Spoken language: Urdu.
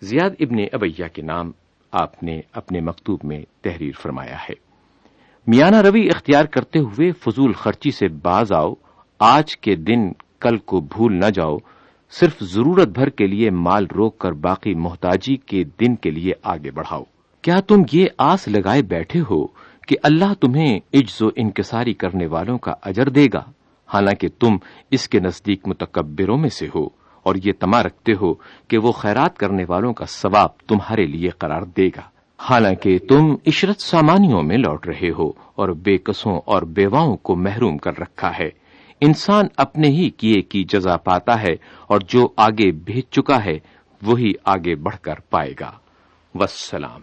زیاد ابن ابیا کے نام آپ نے اپنے مکتوب میں تحریر فرمایا ہے۔ میانہ روی اختیار کرتے ہوئے فضول خرچی سے باز آؤ۔ آج کے دن کل کو بھول نہ جاؤ۔ صرف ضرورت بھر کے لیے مال روک کر باقی محتاجی کے دن کے لیے آگے بڑھاؤ۔ کیا تم یہ آس لگائے بیٹھے ہو کہ اللہ تمہیں عجز و انکساری کرنے والوں کا اجر دے گا؟ حالانکہ تم اس کے نزدیک متکبروں میں سے ہو۔ اور یہ تما رکھتے ہو کہ وہ خیرات کرنے والوں کا ثواب تمہارے لیے قرار دے گا۔ حالانکہ تم عشرت سامانیوں میں لوٹ رہے ہو اور بے قصوں اور بیواؤں کو محروم کر رکھا ہے۔ انسان اپنے ہی کیے کی جزا پاتا ہے اور جو آگے بھیج چکا ہے، وہی آگے بڑھ کر پائے گا۔ وسلام